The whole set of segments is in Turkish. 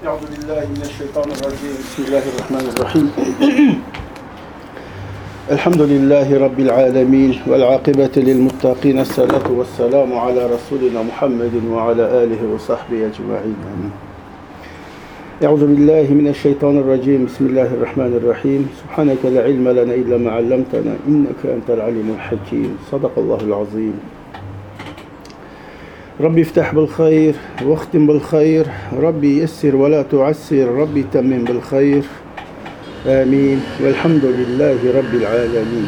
بسم الله الرحمن الرحيم. الحمد لله رب العالمين والعاقبة للمتقين. الصلاة والسلام على رسولنا محمد وعلى آله وصحبه أجمعين. آمين. أعوذ بالله من الشيطان الرجيم. بسم الله الرحمن الرحيم. سبحانك لا علم لنا إلا ما علمتنا. إنك أنت العليم الحكيم. صدق الله العظيم. Rabbi iftah bil hayr, vaktim bil hayr, Rabbi yessir ve la tuassir, Rabbi temmim bil hayr. Amin. Velhamdülillahi Rabbil alemin.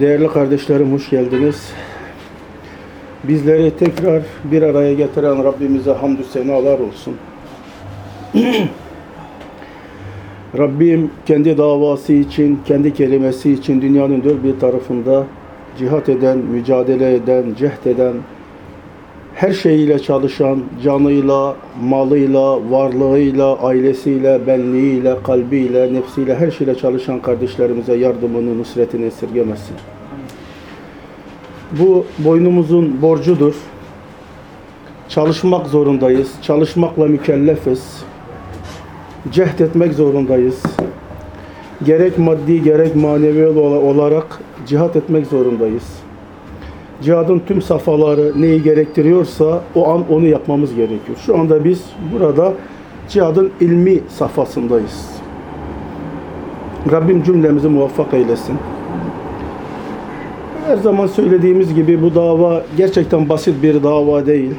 Değerli kardeşlerim hoş geldiniz. Bizleri tekrar bir araya getiren Rabbimize hamdü senalar olsun. Rabbim kendi davası için, kendi kelimesi için dünyanın dört bir tarafında cihat eden, mücadele eden, cehd eden, her şeyiyle çalışan, canıyla, malıyla, varlığıyla, ailesiyle, benliğiyle, kalbiyle, nefsiyle, her şeyle çalışan kardeşlerimize yardımını, nusretini esirgemesin. Bu boynumuzun borcudur. Çalışmak zorundayız. Çalışmakla mükellefiz. Cehd etmek zorundayız. Gerek maddi gerek manevi olarak cihat etmek zorundayız. Cihadın tüm safhaları neyi gerektiriyorsa o an onu yapmamız gerekiyor. Şu anda biz burada cihadın ilmi safhasındayız. Rabbim cümlemizi muvaffak eylesin. Her zaman söylediğimiz gibi bu dava gerçekten basit bir dava değil.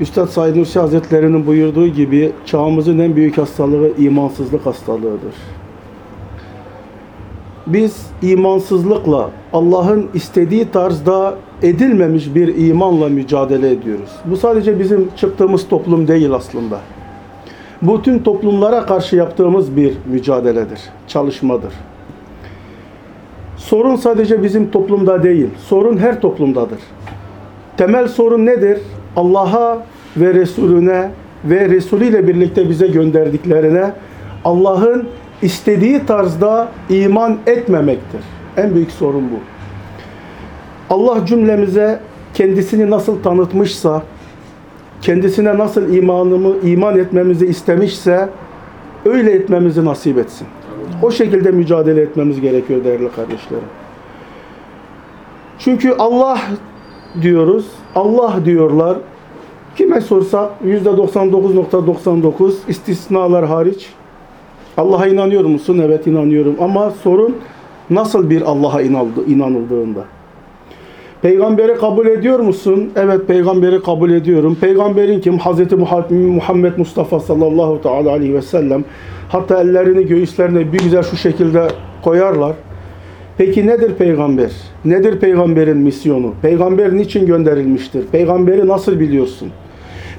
Üstad Said Nursi Hazretleri'nin buyurduğu gibi çağımızın en büyük hastalığı imansızlık hastalığıdır. Biz imansızlıkla Allah'ın istediği tarzda edilmemiş bir imanla mücadele ediyoruz. Bu sadece bizim çıktığımız toplum değil aslında. Bu tüm toplumlara karşı yaptığımız bir mücadeledir, çalışmadır. Sorun sadece bizim toplumda değil, sorun her toplumdadır. Temel sorun nedir? Allah'a ve Resulüne ve Resulü ile birlikte bize gönderdiklerine Allah'ın istediği tarzda iman etmemektir. En büyük sorun bu. Allah cümlemize kendisini nasıl tanıtmışsa, kendisine nasıl imanımı iman etmemizi istemişse öyle etmemizi nasip etsin. O şekilde mücadele etmemiz gerekiyor değerli kardeşlerim. Çünkü Allah diyoruz, Allah diyorlar. Kime sorsak %99.99 istisnalar hariç Allah'a inanıyor musun? Evet inanıyorum. Ama sorun nasıl bir Allah'a inanıldığında. Peygamberi kabul ediyor musun? Evet peygamberi kabul ediyorum. Peygamberin kim? Hazreti Muhammed Mustafa sallallahu teala aleyhi ve sellem. Hatta ellerini göğüslerine bir güzel şu şekilde koyarlar. Peki nedir peygamber? Nedir peygamberin misyonu? Peygamber niçin gönderilmiştir? Peygamberi nasıl biliyorsun?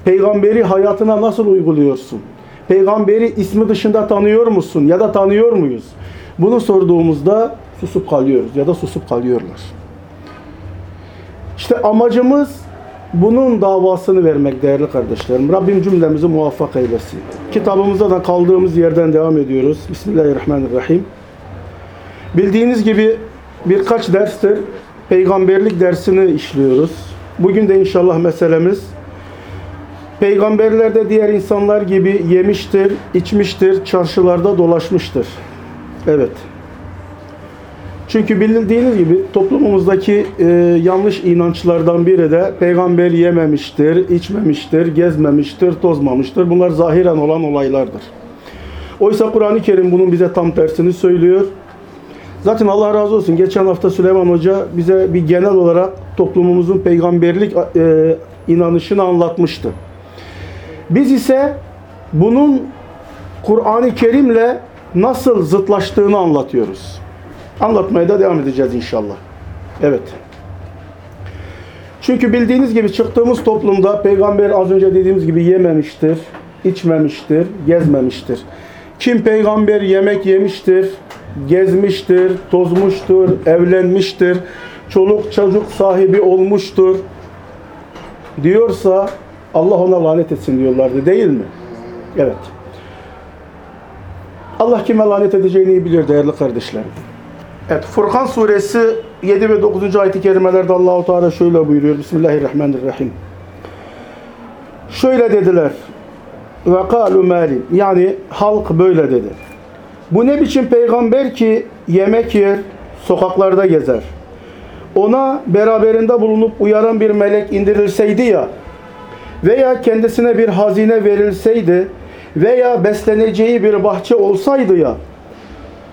Peygamberi hayatına nasıl uyguluyorsun? Peygamberi ismi dışında tanıyor musun ya da tanıyor muyuz? Bunu sorduğumuzda susup kalıyoruz ya da susup kalıyorlar. İşte amacımız bunun davasını vermek değerli kardeşlerim. Rabbim cümlemizi muvaffak eylesin. Kitabımızda da kaldığımız yerden devam ediyoruz. Bismillahirrahmanirrahim. Bildiğiniz gibi birkaç derstir peygamberlik dersini işliyoruz. Bugün de inşallah meselemiz Peygamberler de diğer insanlar gibi yemiştir, içmiştir, çarşılarda dolaşmıştır. Evet. Çünkü bildiğiniz gibi toplumumuzdaki e, yanlış inançlardan biri de peygamber yememiştir, içmemiştir, gezmemiştir, tozmamıştır. Bunlar zahiren olan olaylardır. Oysa Kur'an-ı Kerim bunun bize tam tersini söylüyor. Zaten Allah razı olsun. Geçen hafta Süleyman Hoca bize bir genel olarak toplumumuzun peygamberlik e, inanışını anlatmıştı. Biz ise bunun Kur'an-ı Kerim'le nasıl zıtlaştığını anlatıyoruz. Anlatmaya da devam edeceğiz inşallah. Evet. Çünkü bildiğiniz gibi çıktığımız toplumda peygamber az önce dediğimiz gibi yememiştir, içmemiştir, gezmemiştir. Kim peygamber yemek yemiştir, gezmiştir, tozmuştur, evlenmiştir, çoluk çocuk sahibi olmuştur diyorsa Allah ona lanet etsin diyorlardı değil mi? Evet. Allah kime lanet edeceğini iyi bilir değerli kardeşlerim. Evet Furkan suresi 7 ve 9. ayet-i kerimelerde Allahu Teala şöyle buyuruyor. Bismillahirrahmanirrahim. Şöyle dediler. Ve kalu malin. Yani halk böyle dedi. Bu ne biçim peygamber ki yemek yer, sokaklarda gezer. Ona beraberinde bulunup uyaran bir melek indirilseydi ya veya kendisine bir hazine verilseydi veya besleneceği bir bahçe olsaydı ya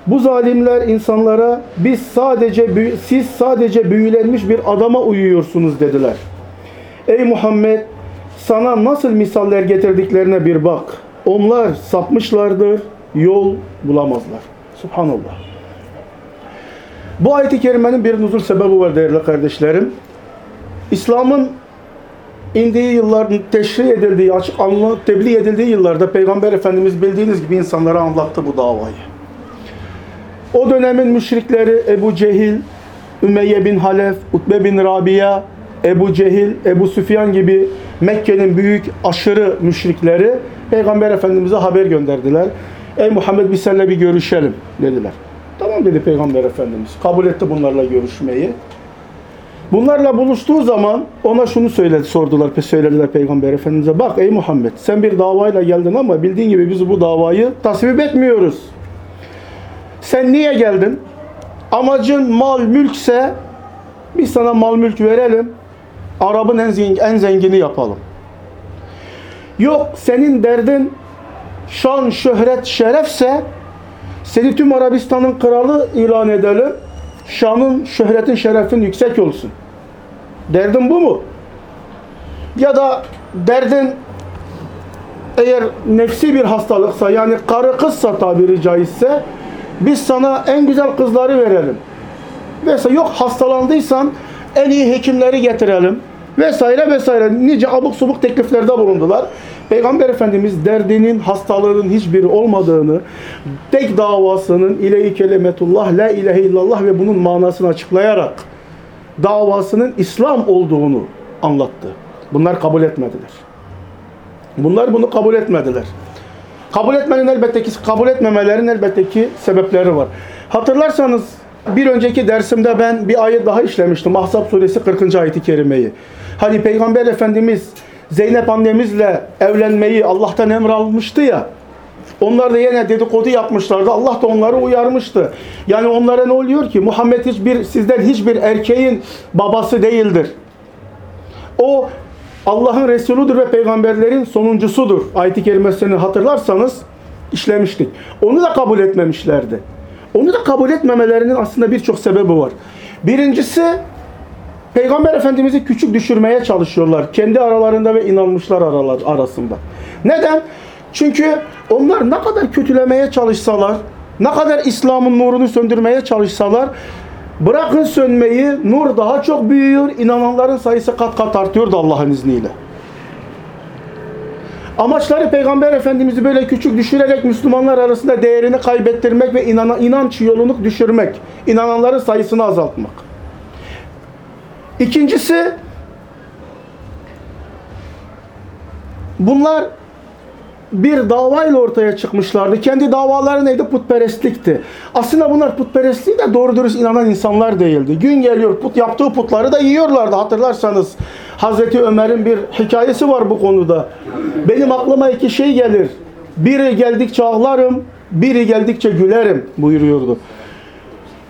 bu zalimler insanlara biz sadece siz sadece büyülenmiş bir adama uyuyorsunuz dediler. Ey Muhammed sana nasıl misaller getirdiklerine bir bak. Onlar sapmışlardır, yol bulamazlar. Subhanallah. Bu ayet-i kerimenin bir nuzul sebebi var değerli kardeşlerim. İslam'ın indiği yıllar, teşri edildiği, açık anla, tebliğ edildiği yıllarda Peygamber Efendimiz bildiğiniz gibi insanlara anlattı bu davayı. O dönemin müşrikleri Ebu Cehil, Ümeyye bin Halef, Utbe bin Rabia, Ebu Cehil, Ebu Süfyan gibi Mekke'nin büyük aşırı müşrikleri Peygamber Efendimiz'e haber gönderdiler. Ey Muhammed biz seninle bir görüşelim dediler. Tamam dedi Peygamber Efendimiz. Kabul etti bunlarla görüşmeyi. Bunlarla buluştuğu zaman ona şunu söyledi, sordular, söylediler Peygamber Efendimiz'e. Bak ey Muhammed sen bir davayla geldin ama bildiğin gibi biz bu davayı tasvip etmiyoruz. Sen niye geldin? Amacın mal mülkse biz sana mal mülk verelim. Arap'ın en, zengin, en zengini yapalım. Yok senin derdin şan, şöhret, şerefse seni tüm Arabistan'ın kralı ilan edelim. Şanın, şöhretin, şerefin yüksek olsun. Derdin bu mu? Ya da derdin eğer nefsi bir hastalıksa yani karı kızsa tabiri caizse biz sana en güzel kızları verelim. Vesaire yok hastalandıysan en iyi hekimleri getirelim. Vesaire vesaire nice abuk subuk tekliflerde bulundular. Peygamber Efendimiz derdinin, hastalığının hiçbiri olmadığını, tek davasının ile-i kelimetullah, la ilahe illallah ve bunun manasını açıklayarak davasının İslam olduğunu anlattı. Bunlar kabul etmediler. Bunlar bunu kabul etmediler. Kabul etmenin elbette ki kabul etmemelerin elbette ki sebepleri var. Hatırlarsanız bir önceki dersimde ben bir ayet daha işlemiştim. Ahzab suresi 40. ayeti kerimeyi. Hani Peygamber Efendimiz Zeynep annemizle evlenmeyi Allah'tan emir almıştı ya. Onlar da yine dedikodu yapmışlardı. Allah da onları uyarmıştı. Yani onlara ne oluyor ki? Muhammed hiçbir sizden hiçbir erkeğin babası değildir. O Allah'ın Resuludur ve peygamberlerin sonuncusudur. Ayet-i kerimesini hatırlarsanız işlemiştik. Onu da kabul etmemişlerdi. Onu da kabul etmemelerinin aslında birçok sebebi var. Birincisi Peygamber Efendimiz'i küçük düşürmeye çalışıyorlar. Kendi aralarında ve inanmışlar aralar, arasında. Neden? Çünkü onlar ne kadar kötülemeye çalışsalar, ne kadar İslam'ın nurunu söndürmeye çalışsalar, bırakın sönmeyi, nur daha çok büyüyor, inananların sayısı kat kat artıyordu Allah'ın izniyle. Amaçları Peygamber Efendimiz'i böyle küçük düşürerek Müslümanlar arasında değerini kaybettirmek ve inana, inanç yolunu düşürmek. inananların sayısını azaltmak. İkincisi bunlar bir davayla ortaya çıkmışlardı. Kendi davaları neydi? Putperestlikti. Aslında bunlar putperestliği de doğru dürüst inanan insanlar değildi. Gün geliyor put yaptığı putları da yiyorlardı. Hatırlarsanız Hazreti Ömer'in bir hikayesi var bu konuda. Benim aklıma iki şey gelir. Biri geldikçe ağlarım, biri geldikçe gülerim buyuruyordu.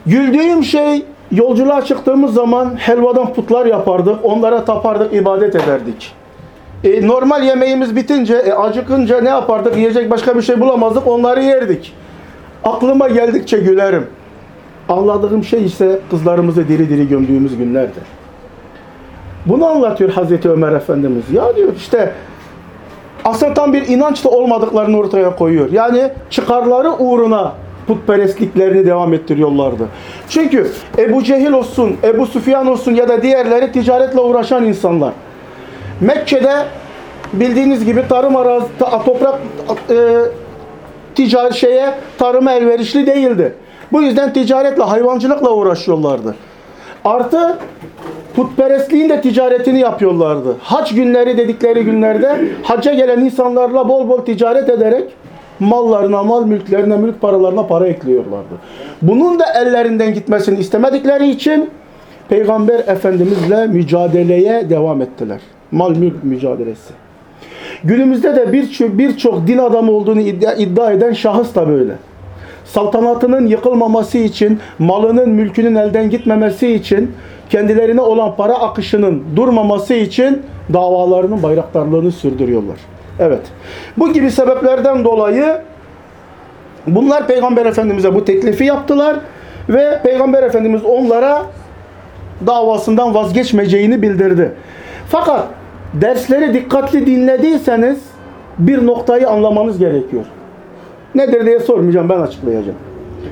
Güldüğüm şey yolculuğa çıktığımız zaman helvadan putlar yapardık. Onlara tapardık, ibadet ederdik. E, normal yemeğimiz bitince, e, acıkınca ne yapardık? Yiyecek başka bir şey bulamazdık, onları yerdik. Aklıma geldikçe gülerim. Ağladığım şey ise kızlarımızı diri diri gömdüğümüz günlerdir. Bunu anlatıyor Hazreti Ömer Efendimiz. Ya diyor işte aslında tam bir inançla olmadıklarını ortaya koyuyor. Yani çıkarları uğruna putperestliklerini devam ettiriyorlardı. Çünkü Ebu Cehil olsun, Ebu Süfyan olsun ya da diğerleri ticaretle uğraşan insanlar. Mekke'de bildiğiniz gibi tarım arazi, toprak e, ticari şeye tarıma elverişli değildi. Bu yüzden ticaretle, hayvancılıkla uğraşıyorlardı. Artı putperestliğin de ticaretini yapıyorlardı. Hac günleri dedikleri günlerde hacca gelen insanlarla bol bol ticaret ederek mallarına, mal mülklerine, mülk paralarına para ekliyorlardı. Bunun da ellerinden gitmesini istemedikleri için Peygamber Efendimizle mücadeleye devam ettiler. Mal mülk mücadelesi. Günümüzde de birçok birçok din adamı olduğunu iddia, iddia eden şahıs da böyle. Saltanatının yıkılmaması için, malının, mülkünün elden gitmemesi için, kendilerine olan para akışının durmaması için davalarının bayraktarlığını sürdürüyorlar. Evet. Bu gibi sebeplerden dolayı bunlar Peygamber Efendimiz'e bu teklifi yaptılar ve Peygamber Efendimiz onlara davasından vazgeçmeyeceğini bildirdi. Fakat dersleri dikkatli dinlediyseniz bir noktayı anlamanız gerekiyor. Nedir diye sormayacağım ben açıklayacağım.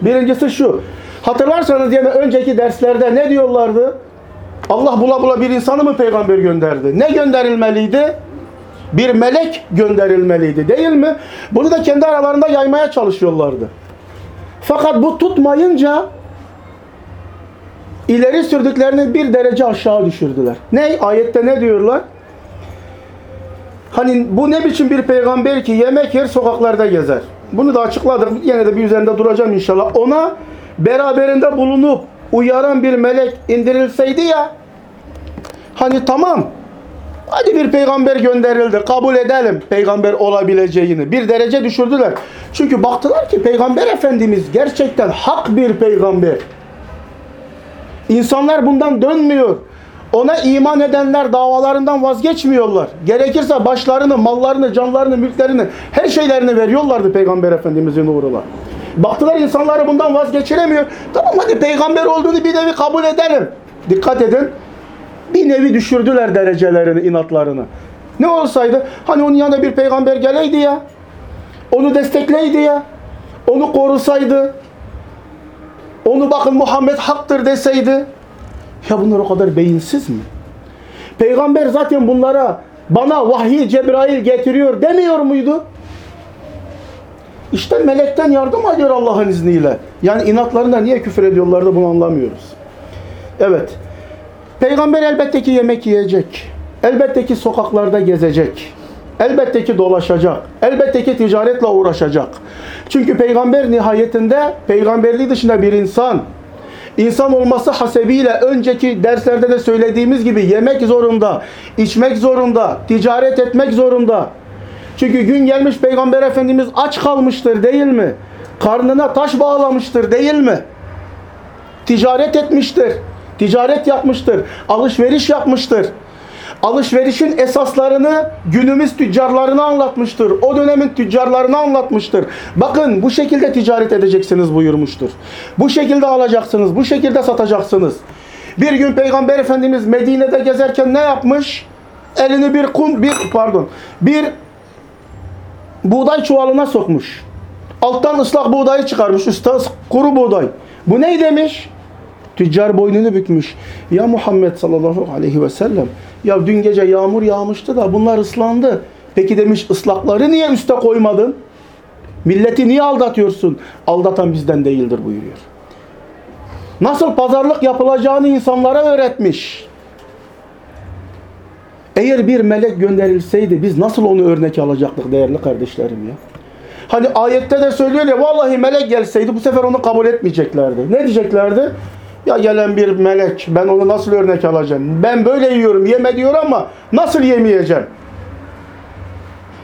Birincisi şu. Hatırlarsanız yani önceki derslerde ne diyorlardı? Allah bula bula bir insanı mı peygamber gönderdi? Ne gönderilmeliydi? Bir melek gönderilmeliydi değil mi? Bunu da kendi aralarında yaymaya çalışıyorlardı. Fakat bu tutmayınca ileri sürdüklerini bir derece aşağı düşürdüler. Ne? Ayette ne diyorlar? Hani bu ne biçim bir peygamber ki yemek yer sokaklarda gezer. Bunu da açıkladık. Yine de bir üzerinde duracağım inşallah. Ona beraberinde bulunup uyaran bir melek indirilseydi ya hani tamam hadi bir peygamber gönderildi kabul edelim peygamber olabileceğini bir derece düşürdüler. Çünkü baktılar ki peygamber efendimiz gerçekten hak bir peygamber. İnsanlar bundan dönmüyor. Ona iman edenler davalarından vazgeçmiyorlar. Gerekirse başlarını, mallarını, canlarını, mülklerini, her şeylerini veriyorlardı Peygamber Efendimizin uğruna. Baktılar insanları bundan vazgeçiremiyor. Tamam hadi peygamber olduğunu bir nevi kabul edelim. Dikkat edin. Bir nevi düşürdüler derecelerini, inatlarını. Ne olsaydı? Hani onun yanında bir peygamber geleydi ya. Onu destekleydi ya. Onu korusaydı. Onu bakın Muhammed haktır deseydi. Ya bunlar o kadar beyinsiz mi? Peygamber zaten bunlara bana vahiy Cebrail getiriyor demiyor muydu? İşte melekten yardım alıyor Allah'ın izniyle. Yani inatlarında niye küfür ediyorlar da bunu anlamıyoruz. Evet. Peygamber elbette ki yemek yiyecek. Elbette ki sokaklarda gezecek. Elbette ki dolaşacak. Elbette ki ticaretle uğraşacak. Çünkü peygamber nihayetinde peygamberliği dışında bir insan. İnsan olması hasebiyle önceki derslerde de söylediğimiz gibi yemek zorunda, içmek zorunda, ticaret etmek zorunda. Çünkü gün gelmiş Peygamber Efendimiz aç kalmıştır değil mi? Karnına taş bağlamıştır değil mi? Ticaret etmiştir. Ticaret yapmıştır. Alışveriş yapmıştır. Alışverişin esaslarını günümüz tüccarlarına anlatmıştır. O dönemin tüccarlarına anlatmıştır. Bakın bu şekilde ticaret edeceksiniz buyurmuştur. Bu şekilde alacaksınız, bu şekilde satacaksınız. Bir gün Peygamber Efendimiz Medine'de gezerken ne yapmış? Elini bir kum, bir pardon, bir buğday çuvalına sokmuş. Alttan ıslak buğdayı çıkarmış, üstte kuru buğday. Bu ne demiş? Tüccar boynunu bükmüş. Ya Muhammed sallallahu aleyhi ve sellem ya dün gece yağmur yağmıştı da bunlar ıslandı. Peki demiş ıslakları niye üste koymadın? Milleti niye aldatıyorsun? Aldatan bizden değildir buyuruyor. Nasıl pazarlık yapılacağını insanlara öğretmiş. Eğer bir melek gönderilseydi biz nasıl onu örnek alacaktık değerli kardeşlerim ya? Hani ayette de söylüyor ya vallahi melek gelseydi bu sefer onu kabul etmeyeceklerdi. Ne diyeceklerdi? Ya gelen bir melek ben onu nasıl örnek alacağım? Ben böyle yiyorum yeme diyor ama nasıl yemeyeceğim?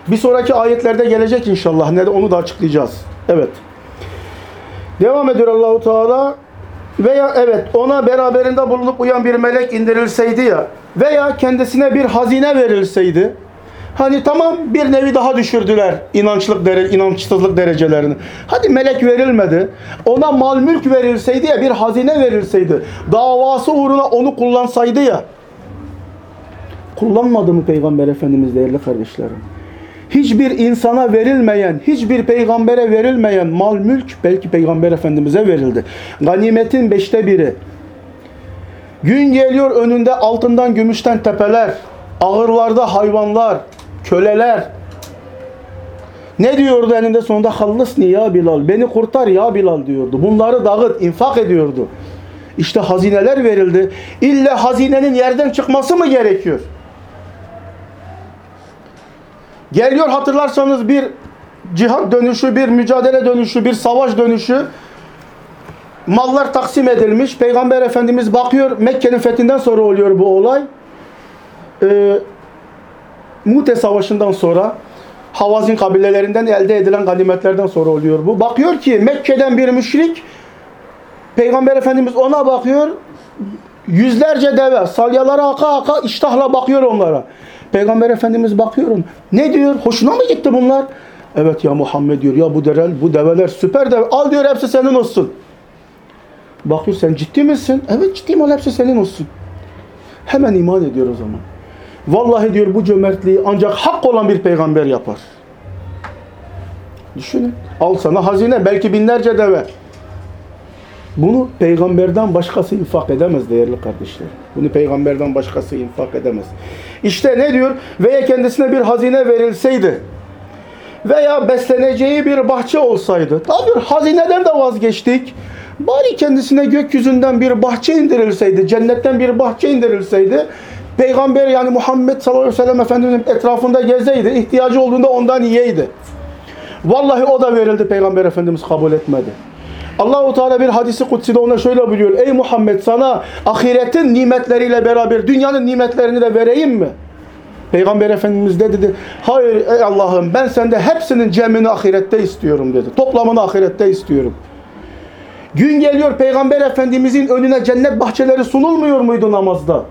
Bir sonraki ayetlerde gelecek inşallah. Ne de onu da açıklayacağız. Evet. Devam ediyor Allahu Teala. Veya evet ona beraberinde bulunup uyan bir melek indirilseydi ya veya kendisine bir hazine verilseydi Hani tamam bir nevi daha düşürdüler inançlık dere, inançsızlık derecelerini. Hadi melek verilmedi. Ona mal mülk verilseydi ya bir hazine verilseydi. Davası uğruna onu kullansaydı ya. Kullanmadı mı Peygamber Efendimiz değerli kardeşlerim? Hiçbir insana verilmeyen, hiçbir peygambere verilmeyen mal mülk belki Peygamber Efendimiz'e verildi. Ganimetin beşte biri. Gün geliyor önünde altından gümüşten tepeler, ağırlarda hayvanlar, köleler. Ne diyordu eninde sonunda? Hallisni ya Bilal. Beni kurtar ya Bilal diyordu. Bunları dağıt, infak ediyordu. İşte hazineler verildi. İlla hazinenin yerden çıkması mı gerekiyor? Geliyor hatırlarsanız bir cihat dönüşü, bir mücadele dönüşü, bir savaş dönüşü. Mallar taksim edilmiş. Peygamber Efendimiz bakıyor Mekke'nin fethinden sonra oluyor bu olay. Ee, Mute Savaşı'ndan sonra Havazin kabilelerinden elde edilen ganimetlerden sonra oluyor bu. Bakıyor ki Mekke'den bir müşrik Peygamber Efendimiz ona bakıyor. Yüzlerce deve salyalara aka aka iştahla bakıyor onlara. Peygamber Efendimiz bakıyor. Ne diyor? Hoşuna mı gitti bunlar? Evet ya Muhammed diyor. Ya bu develer, bu develer süper deve. Al diyor hepsi senin olsun. Bakıyor sen ciddi misin? Evet ciddiyim al hepsi senin olsun. Hemen iman ediyor o zaman. Vallahi diyor bu cömertliği ancak hak olan bir peygamber yapar. Düşünün. Al sana hazine belki binlerce deve. Bunu peygamberden başkası infak edemez değerli kardeşler. Bunu peygamberden başkası infak edemez. İşte ne diyor? Veya kendisine bir hazine verilseydi veya besleneceği bir bahçe olsaydı. Tabi hazineden de vazgeçtik. Bari kendisine gökyüzünden bir bahçe indirilseydi, cennetten bir bahçe indirilseydi, peygamber yani Muhammed sallallahu aleyhi ve sellem Efendimizin etrafında gezeydi, ihtiyacı olduğunda ondan yiyeydi. Vallahi o da verildi, peygamber Efendimiz kabul etmedi. Allahu Teala bir hadisi kutside ona şöyle buyuruyor. Ey Muhammed sana ahiretin nimetleriyle beraber dünyanın nimetlerini de vereyim mi? Peygamber Efendimiz de dedi, hayır ey Allah'ım ben sende hepsinin cemini ahirette istiyorum dedi. Toplamını ahirette istiyorum. Gün geliyor Peygamber Efendimizin önüne cennet bahçeleri sunulmuyor muydu namazda?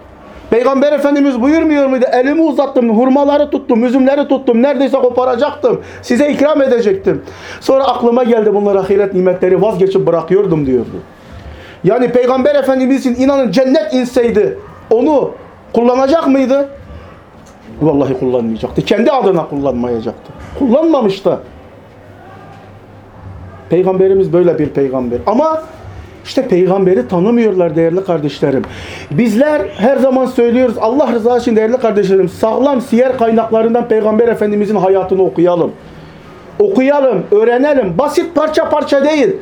Peygamber Efendimiz buyurmuyor muydu? Elimi uzattım, hurmaları tuttum, üzümleri tuttum, neredeyse koparacaktım. Size ikram edecektim. Sonra aklıma geldi bunlar ahiret nimetleri vazgeçip bırakıyordum diyordu. Yani Peygamber Efendimizin inanın cennet inseydi onu kullanacak mıydı? Vallahi kullanmayacaktı. Kendi adına kullanmayacaktı. Kullanmamış da. Peygamberimiz böyle bir peygamber. Ama işte peygamberi tanımıyorlar değerli kardeşlerim. Bizler her zaman söylüyoruz Allah rızası için değerli kardeşlerim sağlam siyer kaynaklarından peygamber efendimizin hayatını okuyalım. Okuyalım, öğrenelim. Basit parça parça değil.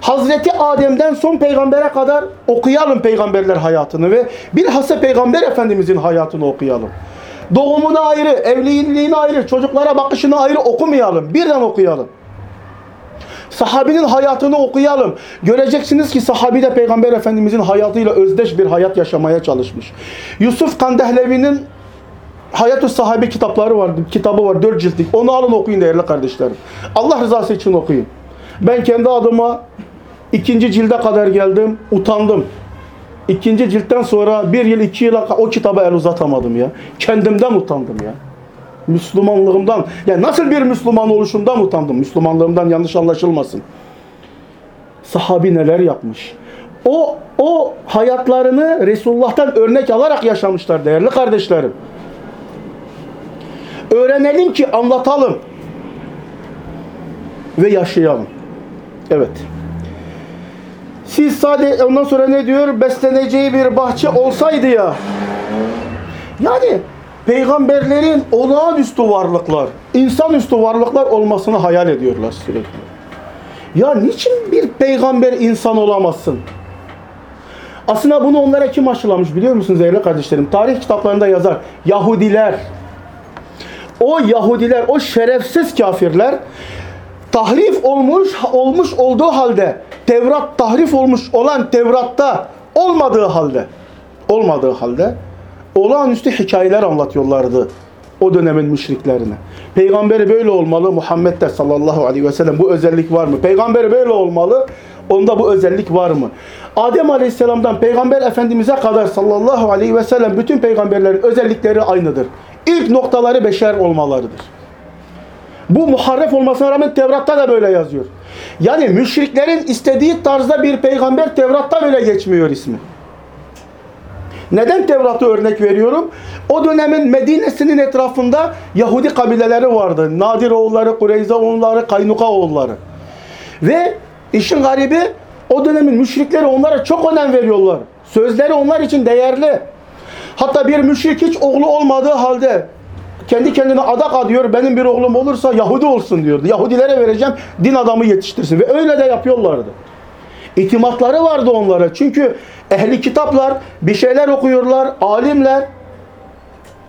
Hazreti Adem'den son peygambere kadar okuyalım peygamberler hayatını ve bilhassa peygamber efendimizin hayatını okuyalım. Doğumunu ayrı, evliliğini ayrı, çocuklara bakışını ayrı okumayalım. Birden okuyalım. Sahabinin hayatını okuyalım. Göreceksiniz ki sahabi de Peygamber Efendimizin hayatıyla özdeş bir hayat yaşamaya çalışmış. Yusuf Kandehlevi'nin Hayat-ı Sahabi kitapları var, kitabı var, dört ciltlik. Onu alın okuyun değerli kardeşlerim. Allah rızası için okuyun. Ben kendi adıma ikinci cilde kadar geldim, utandım. İkinci ciltten sonra bir yıl, iki yıla o kitaba el uzatamadım ya. Kendimden utandım ya. Müslümanlığımdan, yani nasıl bir Müslüman oluşumdan utandım. Müslümanlığımdan yanlış anlaşılmasın. Sahabi neler yapmış. O, o hayatlarını Resulullah'tan örnek alarak yaşamışlar değerli kardeşlerim. Öğrenelim ki anlatalım. Ve yaşayalım. Evet. Siz sadece ondan sonra ne diyor? Besleneceği bir bahçe olsaydı ya. Yani peygamberlerin olağanüstü varlıklar, insanüstü varlıklar olmasını hayal ediyorlar sürekli. Ya niçin bir peygamber insan olamazsın? Aslında bunu onlara kim aşılamış biliyor musunuz değerli kardeşlerim? Tarih kitaplarında yazar. Yahudiler. O Yahudiler, o şerefsiz kafirler tahrif olmuş olmuş olduğu halde Tevrat tahrif olmuş olan Tevrat'ta olmadığı halde olmadığı halde olağanüstü hikayeler anlatıyorlardı o dönemin müşriklerine. Peygamberi böyle olmalı. Muhammed de sallallahu aleyhi ve sellem bu özellik var mı? Peygamberi böyle olmalı. Onda bu özellik var mı? Adem aleyhisselamdan peygamber efendimize kadar sallallahu aleyhi ve sellem bütün peygamberlerin özellikleri aynıdır. İlk noktaları beşer olmalarıdır. Bu muharref olmasına rağmen Tevrat'ta da böyle yazıyor. Yani müşriklerin istediği tarzda bir peygamber Tevrat'ta böyle geçmiyor ismi. Neden Tevrat'ı örnek veriyorum? O dönemin Medine'sinin etrafında Yahudi kabileleri vardı. Nadir oğulları, Kureyza oğulları, Kaynuka oğulları. Ve işin garibi o dönemin müşrikleri onlara çok önem veriyorlar. Sözleri onlar için değerli. Hatta bir müşrik hiç oğlu olmadığı halde kendi kendine adak adıyor. Benim bir oğlum olursa Yahudi olsun diyordu. Yahudilere vereceğim din adamı yetiştirsin. Ve öyle de yapıyorlardı. İtimatları vardı onlara. Çünkü ehli kitaplar bir şeyler okuyorlar. Alimler.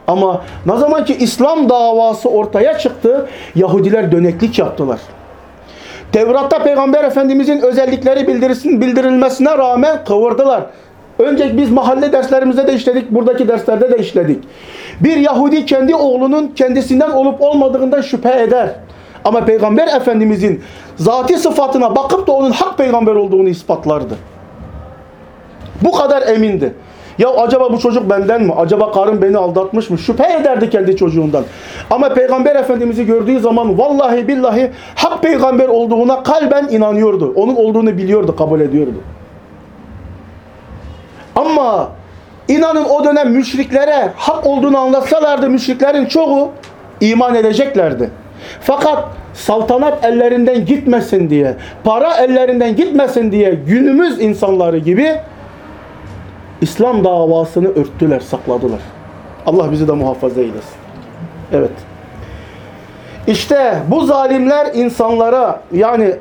Ama ne zaman ki İslam davası ortaya çıktı Yahudiler döneklik yaptılar. Tevrat'ta Peygamber Efendimizin özellikleri bildirilsin, bildirilmesine rağmen kıvırdılar. Önce biz mahalle derslerimizde de işledik, buradaki derslerde de işledik. Bir Yahudi kendi oğlunun kendisinden olup olmadığından şüphe eder. Ama Peygamber Efendimizin zati sıfatına bakıp da onun hak peygamber olduğunu ispatlardı. Bu kadar emindi. Ya acaba bu çocuk benden mi? Acaba karım beni aldatmış mı? Şüphe ederdi kendi çocuğundan. Ama Peygamber Efendimiz'i gördüğü zaman vallahi billahi hak peygamber olduğuna kalben inanıyordu. Onun olduğunu biliyordu, kabul ediyordu. Ama inanın o dönem müşriklere hak olduğunu anlatsalardı müşriklerin çoğu iman edeceklerdi. Fakat saltanat ellerinden gitmesin diye, para ellerinden gitmesin diye günümüz insanları gibi İslam davasını örttüler, sakladılar. Allah bizi de muhafaza eylesin. Evet. İşte bu zalimler insanlara yani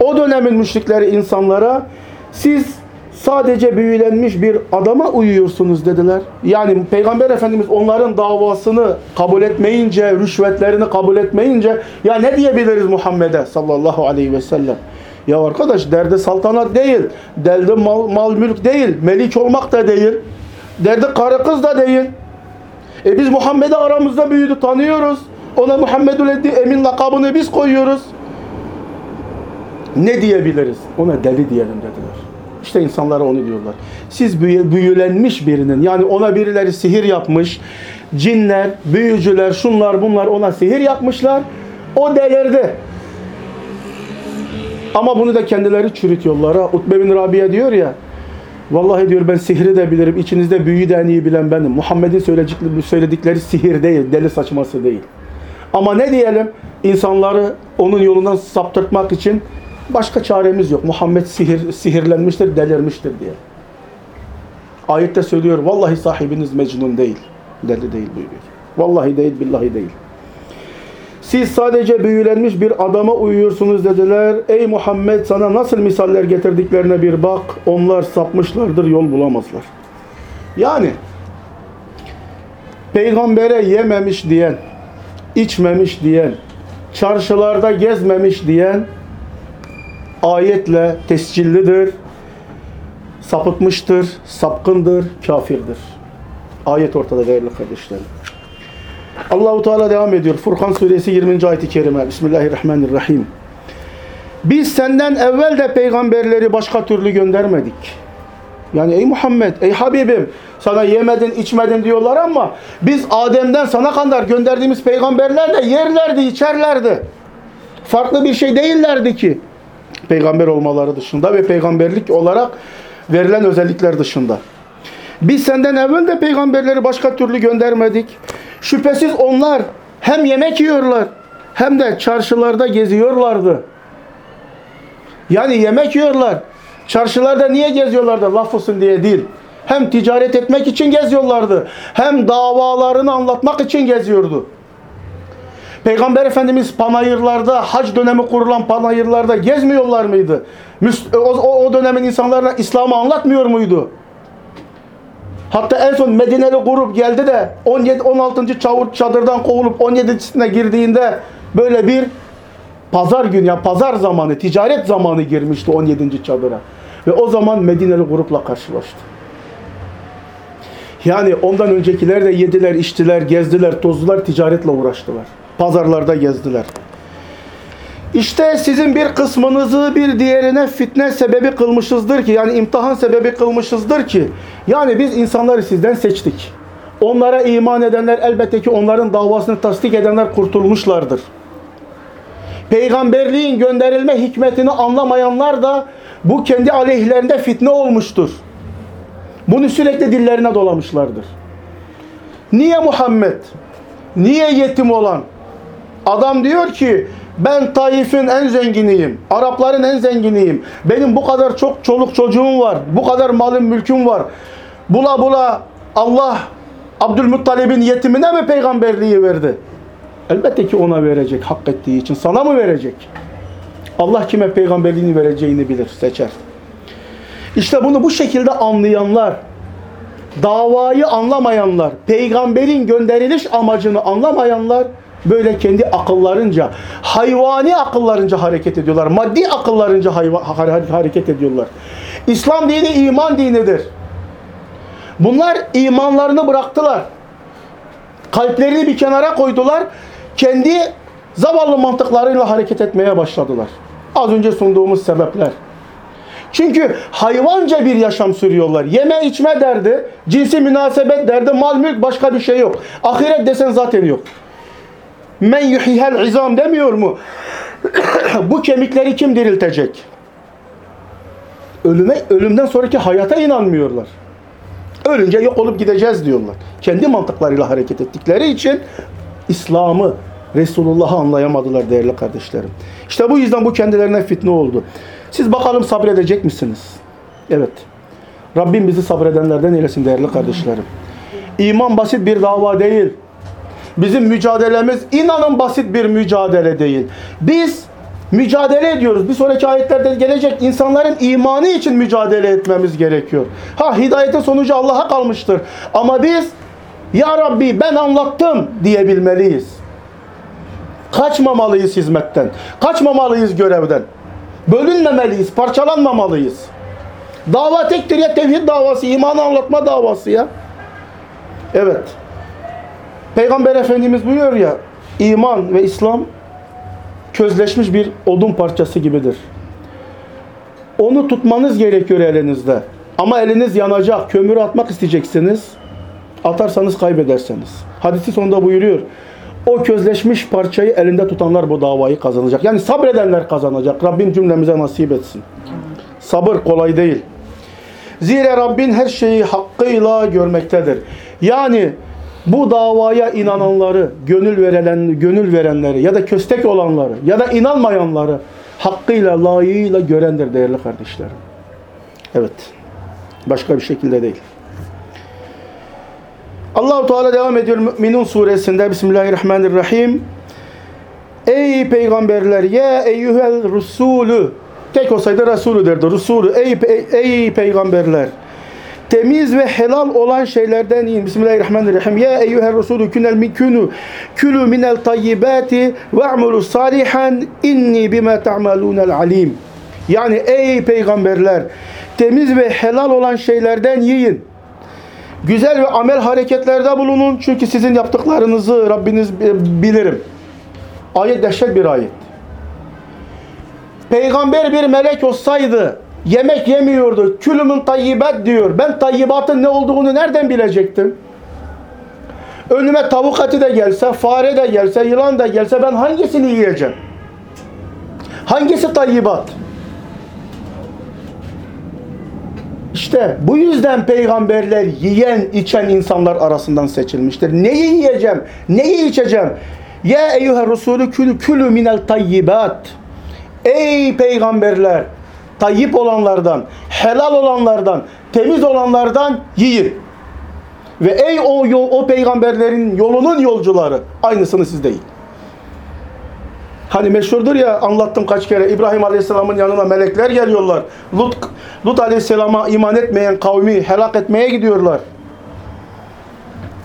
o dönemin müşrikleri insanlara siz sadece büyülenmiş bir adama uyuyorsunuz dediler. Yani Peygamber Efendimiz onların davasını kabul etmeyince, rüşvetlerini kabul etmeyince ya ne diyebiliriz Muhammed'e sallallahu aleyhi ve sellem? Ya arkadaş derdi saltanat değil, derdi mal, mal mülk değil, melik olmak da değil, derdi karı kız da değil. E biz Muhammed'i aramızda büyüdü, tanıyoruz. Ona Muhammedül Emin lakabını biz koyuyoruz. Ne diyebiliriz? Ona deli diyelim dediler. İşte insanlara onu diyorlar. Siz büyü, büyülenmiş birinin yani ona birileri sihir yapmış. Cinler, büyücüler, şunlar bunlar ona sihir yapmışlar. O delirdi. Ama bunu da kendileri çürütüyorlar. Ha. Utbe bin Rabia diyor ya Vallahi diyor ben sihri de bilirim. İçinizde büyüyü de en iyi bilen benim. Muhammed'in söyledikleri, sihir değil, deli saçması değil. Ama ne diyelim? İnsanları onun yolundan saptırtmak için başka çaremiz yok. Muhammed sihir, sihirlenmiştir, delirmiştir diye. Ayette söylüyor. Vallahi sahibiniz mecnun değil. Deli değil buyuruyor. Vallahi değil, billahi değil. Siz sadece büyülenmiş bir adama uyuyorsunuz dediler. Ey Muhammed sana nasıl misaller getirdiklerine bir bak. Onlar sapmışlardır, yol bulamazlar. Yani peygambere yememiş diyen, içmemiş diyen, çarşılarda gezmemiş diyen ayetle tescillidir, sapıtmıştır, sapkındır, kafirdir. Ayet ortada değerli kardeşlerim. Allahu Teala devam ediyor. Furkan suresi 20. ayet-i kerime. Bismillahirrahmanirrahim. Biz senden evvel de peygamberleri başka türlü göndermedik. Yani ey Muhammed, ey Habibim sana yemedin, içmedin diyorlar ama biz Adem'den sana kadar gönderdiğimiz peygamberler de yerlerdi, içerlerdi. Farklı bir şey değillerdi ki. Peygamber olmaları dışında ve peygamberlik olarak verilen özellikler dışında. Biz senden evvel de peygamberleri başka türlü göndermedik. Şüphesiz onlar hem yemek yiyorlar hem de çarşılarda geziyorlardı. Yani yemek yiyorlar. Çarşılarda niye geziyorlardı? Laf olsun diye değil. Hem ticaret etmek için geziyorlardı. Hem davalarını anlatmak için geziyordu. Peygamber Efendimiz panayırlarda, hac dönemi kurulan panayırlarda gezmiyorlar mıydı? O, dönemin insanlarına İslam'ı anlatmıyor muydu? Hatta en son Medineli grup geldi de 17 16. çavur çadırdan kovulup 17.sine girdiğinde böyle bir pazar günü ya pazar zamanı, ticaret zamanı girmişti 17. çadıra. Ve o zaman Medineli grupla karşılaştı. Yani ondan öncekiler de yediler, içtiler, gezdiler, tozdular, ticaretle uğraştılar. Pazarlarda gezdiler. İşte sizin bir kısmınızı bir diğerine fitne sebebi kılmışızdır ki yani imtihan sebebi kılmışızdır ki yani biz insanları sizden seçtik. Onlara iman edenler elbette ki onların davasını tasdik edenler kurtulmuşlardır. Peygamberliğin gönderilme hikmetini anlamayanlar da bu kendi aleyhlerinde fitne olmuştur. Bunu sürekli dillerine dolamışlardır. Niye Muhammed? Niye yetim olan? Adam diyor ki ben Taif'in en zenginiyim. Arapların en zenginiyim. Benim bu kadar çok çoluk çocuğum var. Bu kadar malım mülküm var. Bula bula Allah Abdülmuttalib'in yetimine mi peygamberliği verdi? Elbette ki ona verecek hak ettiği için. Sana mı verecek? Allah kime peygamberliğini vereceğini bilir, seçer. İşte bunu bu şekilde anlayanlar, davayı anlamayanlar, peygamberin gönderiliş amacını anlamayanlar böyle kendi akıllarınca, hayvani akıllarınca hareket ediyorlar. Maddi akıllarınca hareket ediyorlar. İslam dini iman dinidir. Bunlar imanlarını bıraktılar. Kalplerini bir kenara koydular. Kendi zavallı mantıklarıyla hareket etmeye başladılar. Az önce sunduğumuz sebepler. Çünkü hayvanca bir yaşam sürüyorlar. Yeme içme derdi, cinsi münasebet derdi, mal mülk başka bir şey yok. Ahiret desen zaten yok. Men yuhihel izam demiyor mu? Bu kemikleri kim diriltecek? Ölüme, ölümden sonraki hayata inanmıyorlar. Ölünce yok olup gideceğiz diyorlar. Kendi mantıklarıyla hareket ettikleri için İslam'ı, Resulullah'ı anlayamadılar değerli kardeşlerim. İşte bu yüzden bu kendilerine fitne oldu. Siz bakalım sabredecek misiniz? Evet. Rabbim bizi sabredenlerden eylesin değerli kardeşlerim. İman basit bir dava değil. Bizim mücadelemiz inanın basit bir mücadele değil. Biz mücadele ediyoruz. Bir sonraki ayetlerde gelecek insanların imanı için mücadele etmemiz gerekiyor. Ha hidayetin sonucu Allah'a kalmıştır. Ama biz ya Rabbi ben anlattım diyebilmeliyiz. Kaçmamalıyız hizmetten. Kaçmamalıyız görevden. Bölünmemeliyiz, parçalanmamalıyız. Dava tektir ya tevhid davası, imanı anlatma davası ya. Evet. Peygamber Efendimiz buyuruyor ya, iman ve İslam közleşmiş bir odun parçası gibidir. Onu tutmanız gerekiyor elinizde. Ama eliniz yanacak, kömürü atmak isteyeceksiniz. Atarsanız kaybederseniz. Hadisi sonunda buyuruyor. O közleşmiş parçayı elinde tutanlar bu davayı kazanacak. Yani sabredenler kazanacak. Rabbim cümlemize nasip etsin. Sabır kolay değil. Zira Rabbin her şeyi hakkıyla görmektedir. Yani bu davaya inananları, gönül verilen, gönül verenleri ya da köstek olanları ya da inanmayanları hakkıyla, layığıyla görendir değerli kardeşlerim. Evet. Başka bir şekilde değil. Allahu Teala devam ediyor Müminun suresinde Bismillahirrahmanirrahim. Ey peygamberler ya eyyuhel rusulü tek olsaydı Resulü derdi. Resulü ey, ey, ey peygamberler temiz ve helal olan şeylerden yiyin. Bismillahirrahmanirrahim. Ya eyyuhel resulü künel mikünü külü minel tayyibati ve amelu salihan inni bima ta'malunel alim. Yani ey peygamberler temiz ve helal olan şeylerden yiyin. Güzel ve amel hareketlerde bulunun. Çünkü sizin yaptıklarınızı Rabbiniz bilirim. Ayet dehşet bir ayet. Peygamber bir melek olsaydı yemek yemiyordu. Külümün tayyibet diyor. Ben tayyibatın ne olduğunu nereden bilecektim? Önüme tavuk eti de gelse, fare de gelse, yılan da gelse ben hangisini yiyeceğim? Hangisi tayyibat? İşte bu yüzden peygamberler yiyen, içen insanlar arasından seçilmiştir. Neyi yiyeceğim? Neyi içeceğim? Ya eyyuhe Resulü külü külü minel tayyibat. Ey peygamberler! Tayyip olanlardan, helal olanlardan, temiz olanlardan yiyin. Ve ey o yol, o peygamberlerin yolunun yolcuları aynısını siz de yiyin. Hani meşhurdur ya anlattım kaç kere İbrahim Aleyhisselam'ın yanına melekler geliyorlar. Lut, Lut Aleyhisselam'a iman etmeyen kavmi helak etmeye gidiyorlar.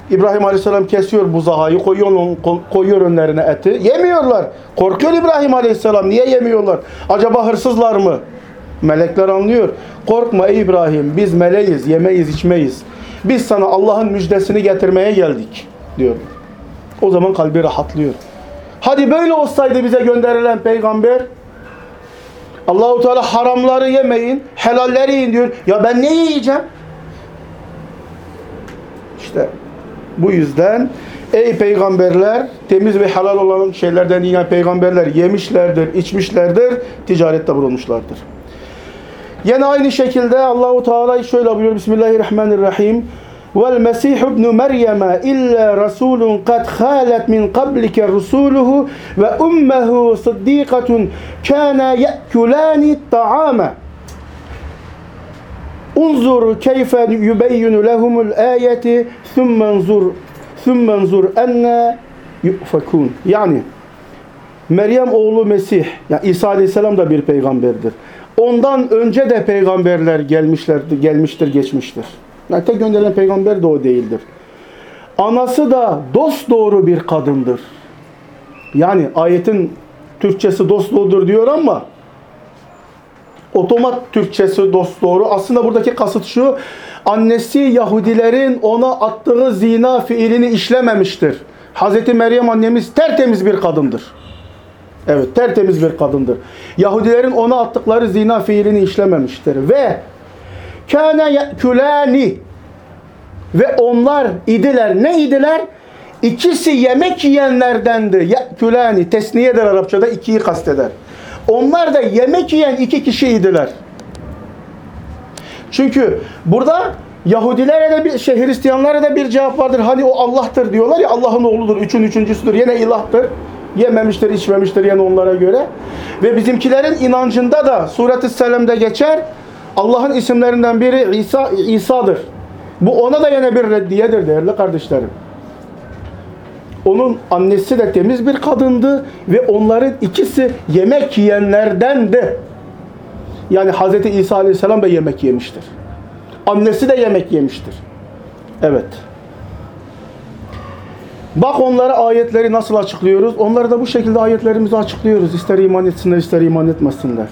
İbrahim Aleyhisselam kesiyor buzağıyı, koyuyor, koyuyor önlerine eti. Yemiyorlar. Korkuyor İbrahim Aleyhisselam. Niye yemiyorlar? Acaba hırsızlar mı? Melekler anlıyor. Korkma ey İbrahim biz meleğiz, yemeyiz, içmeyiz. Biz sana Allah'ın müjdesini getirmeye geldik diyor. O zaman kalbi rahatlıyor. Hadi böyle olsaydı bize gönderilen peygamber Allahu Teala haramları yemeyin, helalleri yiyin diyor. Ya ben ne yiyeceğim? İşte bu yüzden ey peygamberler temiz ve helal olan şeylerden yiyen peygamberler yemişlerdir, içmişlerdir, ticarette bulunmuşlardır. Yine aynı şekilde Allahu Teala şöyle buyuruyor Bismillahirrahmanirrahim. Vel Mesih ibn Meryem illa rasulun kad halet min qablike rusuluhu ve ummehu sıddikatun kana yekulani ta'ama. Unzur keyfe yubeyyinu lehumul ayeti thummanzur thummanzur enna yufakun. Yani Meryem oğlu Mesih, yani İsa Aleyhisselam da bir peygamberdir. Ondan önce de peygamberler gelmişlerdir, gelmiştir, geçmiştir. Yani tek gönderilen peygamber de o değildir. Anası da dost doğru bir kadındır. Yani ayetin Türkçesi dost doğrudur diyor ama otomat Türkçesi dost doğru. Aslında buradaki kasıt şu. annesi Yahudilerin ona attığı zina fiilini işlememiştir. Hazreti Meryem annemiz tertemiz bir kadındır. Evet tertemiz bir kadındır. Yahudilerin ona attıkları zina fiilini işlememiştir. Ve kâne ye'kulâni ve onlar idiler. Ne idiler? İkisi yemek yiyenlerdendi. Ye'kulâni tesniyedir Arapçada ikiyi kasteder. Onlar da yemek yiyen iki kişiydiler. Çünkü burada Yahudilere de bir şey Hristiyanlara da bir cevap vardır. Hani o Allah'tır diyorlar ya Allah'ın oğludur, üçün üçüncüsüdür. Yine ilahtır. Yememiştir, içmemiştir yani onlara göre. Ve bizimkilerin inancında da Suret-i Selam'da geçer. Allah'ın isimlerinden biri İsa İsa'dır. Bu ona da yine bir reddiyedir değerli kardeşlerim. Onun annesi de temiz bir kadındı ve onların ikisi yemek yiyenlerdendi. Yani Hz. İsa Aleyhisselam da yemek yemiştir. Annesi de yemek yemiştir. Evet. Bak onlara ayetleri nasıl açıklıyoruz. Onlara da bu şekilde ayetlerimizi açıklıyoruz. İster iman etsinler ister iman etmesinler.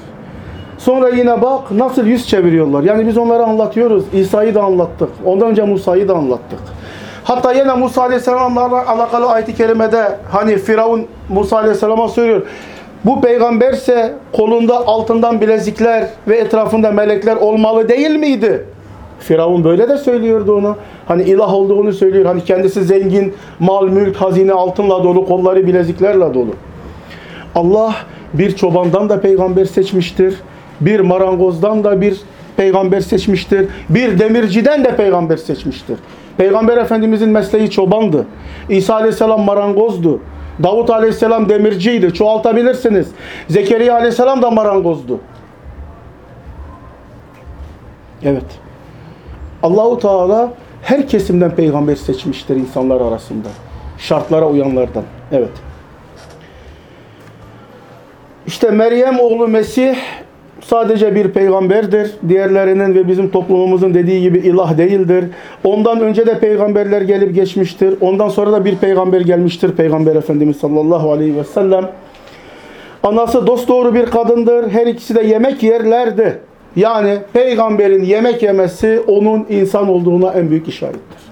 Sonra yine bak nasıl yüz çeviriyorlar. Yani biz onlara anlatıyoruz. İsa'yı da anlattık. Ondan önce Musa'yı da anlattık. Hatta yine Musa Aleyhisselam'la alakalı ayet-i kerimede hani Firavun Musa Aleyhisselam'a söylüyor. Bu peygamberse kolunda altından bilezikler ve etrafında melekler olmalı değil miydi? Firavun böyle de söylüyordu ona. Hani ilah olduğunu söylüyor. Hani kendisi zengin, mal, mülk, hazine altınla dolu, kolları bileziklerle dolu. Allah bir çobandan da peygamber seçmiştir. Bir marangozdan da bir peygamber seçmiştir. Bir demirciden de peygamber seçmiştir. Peygamber Efendimizin mesleği çobandı. İsa Aleyhisselam marangozdu. Davut Aleyhisselam demirciydi. Çoğaltabilirsiniz. Zekeriya Aleyhisselam da marangozdu. Evet. Allahu Teala her kesimden peygamber seçmiştir insanlar arasında. Şartlara uyanlardan. Evet. İşte Meryem oğlu Mesih sadece bir peygamberdir. Diğerlerinin ve bizim toplumumuzun dediği gibi ilah değildir. Ondan önce de peygamberler gelip geçmiştir. Ondan sonra da bir peygamber gelmiştir. Peygamber Efendimiz sallallahu aleyhi ve sellem. Anası dosdoğru bir kadındır. Her ikisi de yemek yerlerdi. Yani peygamberin yemek yemesi onun insan olduğuna en büyük işarettir.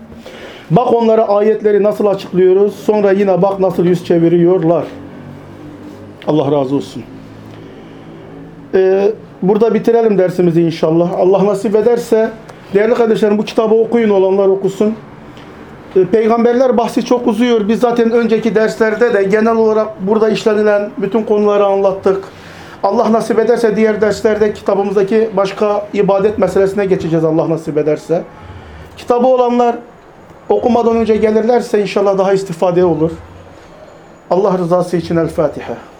Bak onlara ayetleri nasıl açıklıyoruz. Sonra yine bak nasıl yüz çeviriyorlar. Allah razı olsun. Ee, burada bitirelim dersimizi inşallah. Allah nasip ederse değerli kardeşlerim bu kitabı okuyun olanlar okusun. Ee, Peygamberler bahsi çok uzuyor. Biz zaten önceki derslerde de genel olarak burada işlenilen bütün konuları anlattık. Allah nasip ederse diğer derslerde kitabımızdaki başka ibadet meselesine geçeceğiz Allah nasip ederse. Kitabı olanlar okumadan önce gelirlerse inşallah daha istifade olur. Allah rızası için El Fatiha.